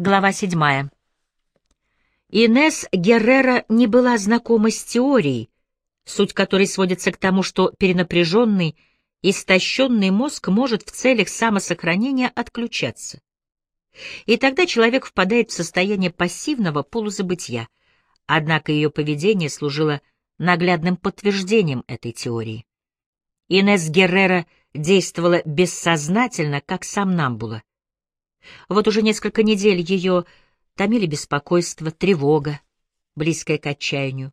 Глава седьмая. Инес Геррера не была знакома с теорией, суть которой сводится к тому, что перенапряженный, истощенный мозг может в целях самосохранения отключаться. И тогда человек впадает в состояние пассивного полузабытия. Однако ее поведение служило наглядным подтверждением этой теории. Инес Геррера действовала бессознательно, как сам Намбула. Вот уже несколько недель ее томили беспокойство, тревога, близкая к отчаянию.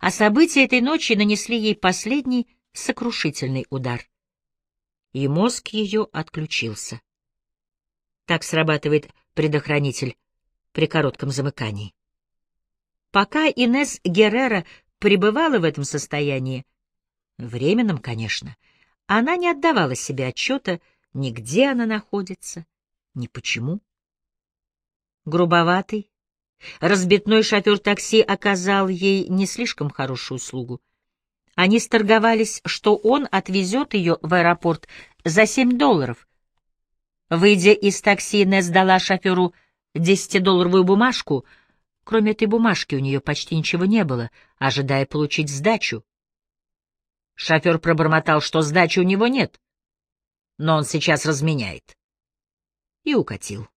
А события этой ночи нанесли ей последний сокрушительный удар. И мозг ее отключился. Так срабатывает предохранитель при коротком замыкании. Пока Инес Геррера пребывала в этом состоянии, временном, конечно, она не отдавала себе отчета, ни где она находится, ни почему. Грубоватый, разбитной шофер такси оказал ей не слишком хорошую услугу. Они сторговались, что он отвезет ее в аэропорт за семь долларов. Выйдя из такси, Несс дала шоферу десятидолларовую бумажку. Кроме этой бумажки у нее почти ничего не было, ожидая получить сдачу. Шофер пробормотал, что сдачи у него нет, но он сейчас разменяет и укатил.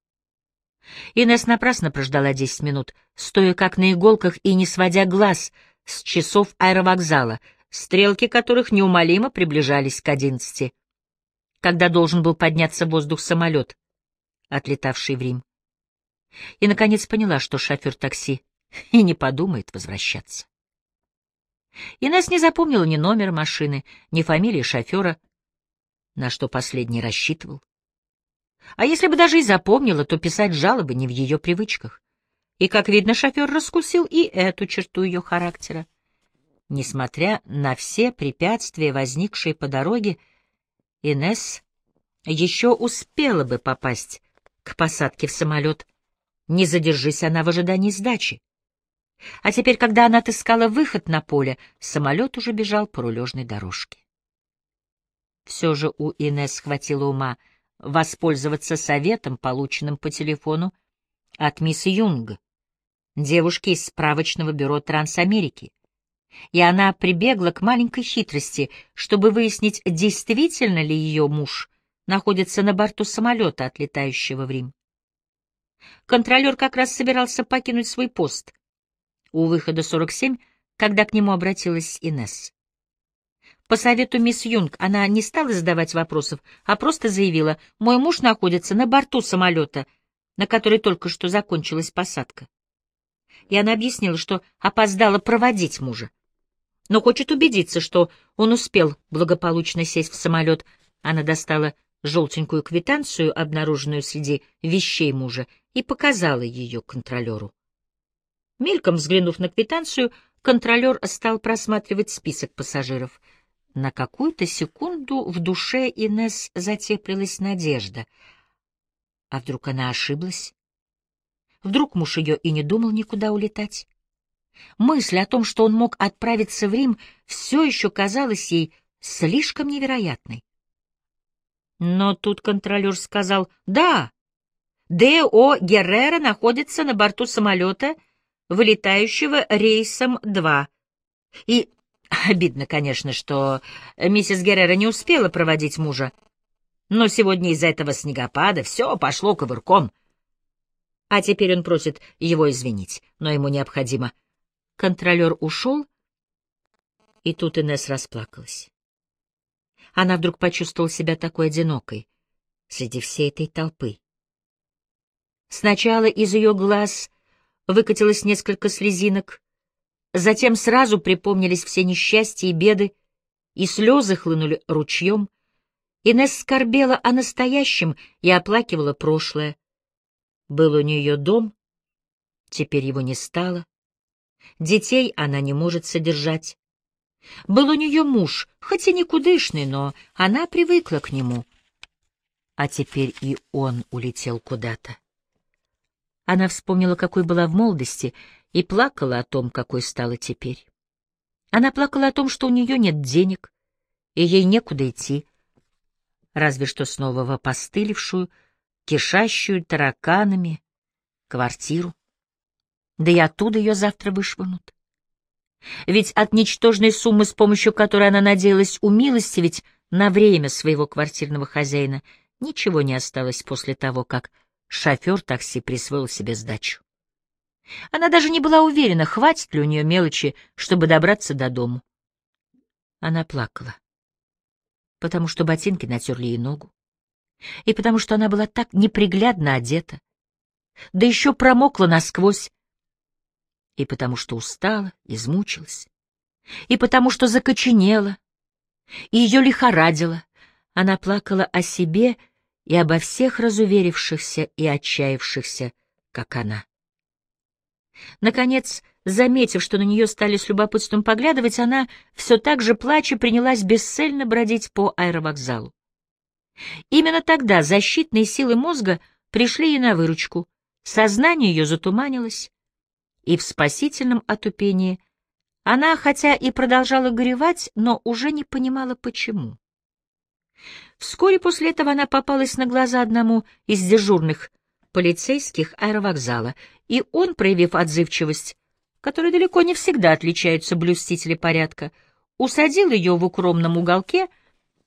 Инесс напрасно прождала десять минут, стоя как на иголках и не сводя глаз с часов аэровокзала, стрелки которых неумолимо приближались к одиннадцати, когда должен был подняться в воздух самолет, отлетавший в Рим. И, наконец, поняла, что шофер такси и не подумает возвращаться. Инесс не запомнила ни номера машины, ни фамилии шофера, на что последний рассчитывал. А если бы даже и запомнила, то писать жалобы не в ее привычках. И, как видно, шофер раскусил и эту черту ее характера. Несмотря на все препятствия, возникшие по дороге, Инесс еще успела бы попасть к посадке в самолет, не задержись она в ожидании сдачи. А теперь, когда она отыскала выход на поле, самолет уже бежал по рулежной дорожке. Все же у Инесс хватило ума — воспользоваться советом, полученным по телефону от мисс Юнг, девушки из справочного бюро Трансамерики. И она прибегла к маленькой хитрости, чтобы выяснить, действительно ли ее муж находится на борту самолета, отлетающего в Рим. Контролер как раз собирался покинуть свой пост у выхода 47, когда к нему обратилась Инесс. По совету мисс Юнг она не стала задавать вопросов, а просто заявила, «Мой муж находится на борту самолета, на который только что закончилась посадка». И она объяснила, что опоздала проводить мужа, но хочет убедиться, что он успел благополучно сесть в самолет. Она достала желтенькую квитанцию, обнаруженную среди вещей мужа, и показала ее контролеру. Мельком взглянув на квитанцию, контролер стал просматривать список пассажиров — на какую-то секунду в душе Инес затеплилась надежда. А вдруг она ошиблась? Вдруг муж ее и не думал никуда улетать? Мысль о том, что он мог отправиться в Рим, все еще казалась ей слишком невероятной. Но тут контролер сказал «Да, Д.О. Геррера находится на борту самолета, вылетающего рейсом 2, и Обидно, конечно, что миссис Геррера не успела проводить мужа. Но сегодня из-за этого снегопада все пошло ковырком. А теперь он просит его извинить, но ему необходимо. Контролер ушел, и тут Инесс расплакалась. Она вдруг почувствовала себя такой одинокой среди всей этой толпы. Сначала из ее глаз выкатилось несколько слезинок, Затем сразу припомнились все несчастья и беды, и слезы хлынули ручьем. Инесс скорбела о настоящем и оплакивала прошлое. Был у нее дом, теперь его не стало. Детей она не может содержать. Был у нее муж, хоть и никудышный, но она привыкла к нему. А теперь и он улетел куда-то. Она вспомнила, какой была в молодости, и плакала о том, какой стала теперь. Она плакала о том, что у нее нет денег, и ей некуда идти, разве что снова в опостылевшую, кишащую тараканами, квартиру. Да и оттуда ее завтра вышвырнут. Ведь от ничтожной суммы, с помощью которой она надеялась умилостивить на время своего квартирного хозяина, ничего не осталось после того, как шофер такси присвоил себе сдачу. Она даже не была уверена, хватит ли у нее мелочи, чтобы добраться до дому. Она плакала, потому что ботинки натерли ей ногу, и потому что она была так неприглядно одета, да еще промокла насквозь, и потому что устала, измучилась, и потому что закоченела, и ее лихорадило. Она плакала о себе и обо всех разуверившихся и отчаявшихся, как она. Наконец, заметив, что на нее стали с любопытством поглядывать, она, все так же плача, принялась бесцельно бродить по аэровокзалу. Именно тогда защитные силы мозга пришли ей на выручку, сознание ее затуманилось, и в спасительном отупении она, хотя и продолжала горевать, но уже не понимала, почему. Вскоре после этого она попалась на глаза одному из дежурных полицейских аэровокзала, и он, проявив отзывчивость, которой далеко не всегда отличаются блюстители порядка, усадил ее в укромном уголке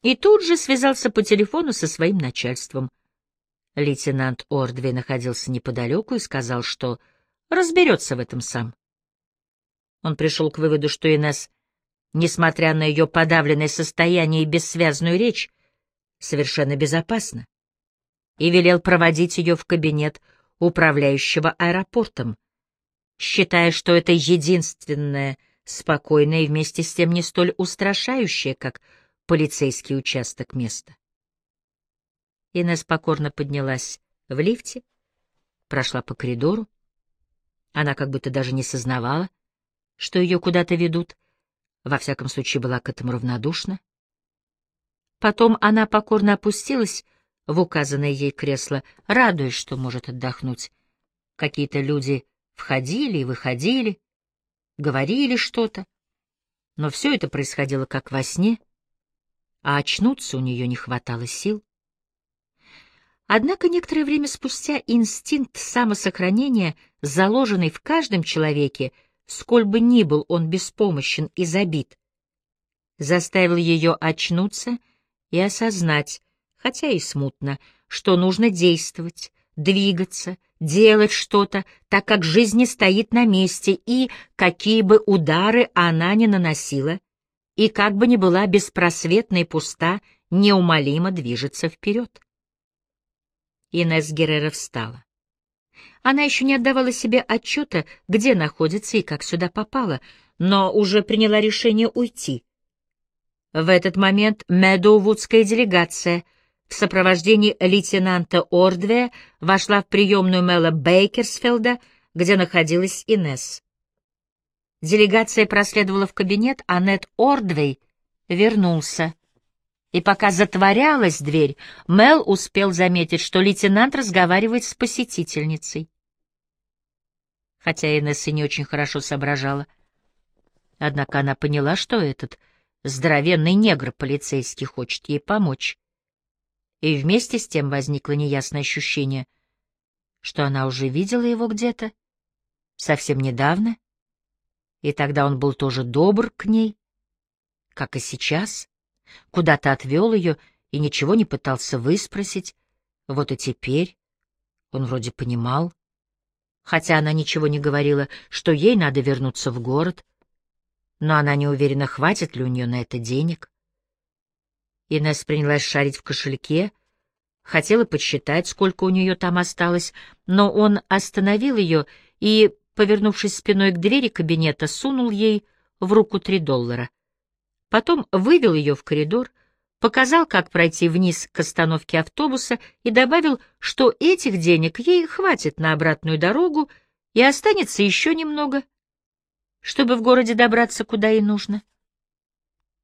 и тут же связался по телефону со своим начальством. Лейтенант Ордвей находился неподалеку и сказал, что разберется в этом сам. Он пришел к выводу, что Инесс, несмотря на ее подавленное состояние и бессвязную речь, совершенно безопасна и велел проводить ее в кабинет управляющего аэропортом, считая, что это единственное спокойное и вместе с тем не столь устрашающее, как полицейский участок места. Инесс покорно поднялась в лифте, прошла по коридору. Она как будто даже не сознавала, что ее куда-то ведут, во всяком случае была к этому равнодушна. Потом она покорно опустилась в указанное ей кресло, радуясь, что может отдохнуть. Какие-то люди входили и выходили, говорили что-то, но все это происходило как во сне, а очнуться у нее не хватало сил. Однако некоторое время спустя инстинкт самосохранения, заложенный в каждом человеке, сколь бы ни был он беспомощен и забит, заставил ее очнуться и осознать, хотя и смутно, что нужно действовать, двигаться, делать что-то, так как жизнь не стоит на месте, и какие бы удары она ни наносила, и как бы ни была беспросветна и пуста, неумолимо движется вперед. Инесс Геррера встала. Она еще не отдавала себе отчета, где находится и как сюда попала, но уже приняла решение уйти. В этот момент Медоувудская делегация — в сопровождении лейтенанта Ордвея вошла в приемную Мэла Бейкерсфелда, где находилась Инесс. Делегация проследовала в кабинет, а Нед Ордвей вернулся. И пока затворялась дверь, Мел успел заметить, что лейтенант разговаривает с посетительницей. Хотя Инесс и не очень хорошо соображала. Однако она поняла, что этот здоровенный негр полицейский хочет ей помочь и вместе с тем возникло неясное ощущение, что она уже видела его где-то, совсем недавно, и тогда он был тоже добр к ней, как и сейчас, куда-то отвел ее и ничего не пытался выспросить, вот и теперь он вроде понимал, хотя она ничего не говорила, что ей надо вернуться в город, но она не уверена, хватит ли у нее на это денег. Инесс принялась шарить в кошельке, хотела подсчитать, сколько у нее там осталось, но он остановил ее и, повернувшись спиной к двери кабинета, сунул ей в руку три доллара. Потом вывел ее в коридор, показал, как пройти вниз к остановке автобуса и добавил, что этих денег ей хватит на обратную дорогу и останется еще немного, чтобы в городе добраться куда ей нужно.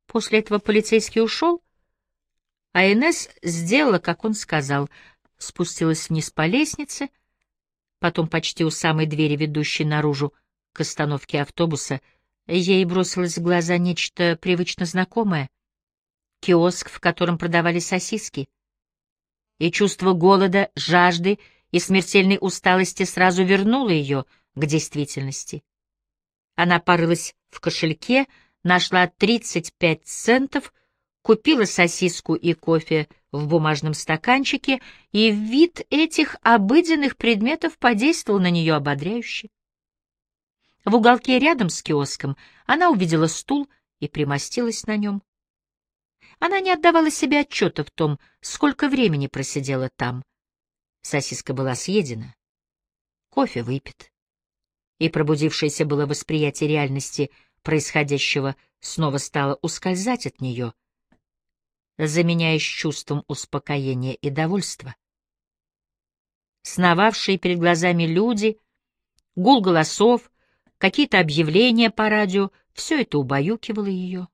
После этого полицейский ушел, а Инесс сделала, как он сказал, спустилась вниз по лестнице, потом почти у самой двери, ведущей наружу к остановке автобуса, ей бросилось в глаза нечто привычно знакомое — киоск, в котором продавали сосиски. И чувство голода, жажды и смертельной усталости сразу вернула ее к действительности. Она порылась в кошельке, нашла 35 центов, купила сосиску и кофе в бумажном стаканчике, и вид этих обыденных предметов подействовал на нее ободряюще. В уголке рядом с киоском она увидела стул и примостилась на нем. Она не отдавала себе отчета в том, сколько времени просидела там. Сосиска была съедена, кофе выпит. И пробудившееся было восприятие реальности происходящего снова стало ускользать от нее, заменяясь чувством успокоения и довольства. Сновавшие перед глазами люди, гул голосов, какие-то объявления по радио — все это убаюкивало ее.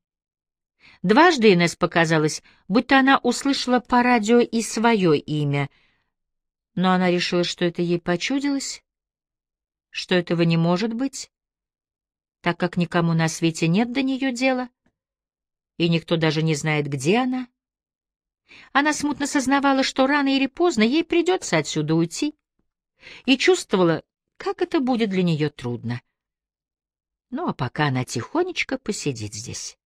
Дважды Инесс показалось, будто она услышала по радио и свое имя, но она решила, что это ей почудилось, что этого не может быть, так как никому на свете нет до нее дела, и никто даже не знает, где она. Она смутно сознавала, что рано или поздно ей придется отсюда уйти, и чувствовала, как это будет для нее трудно. Ну а пока она тихонечко посидит здесь.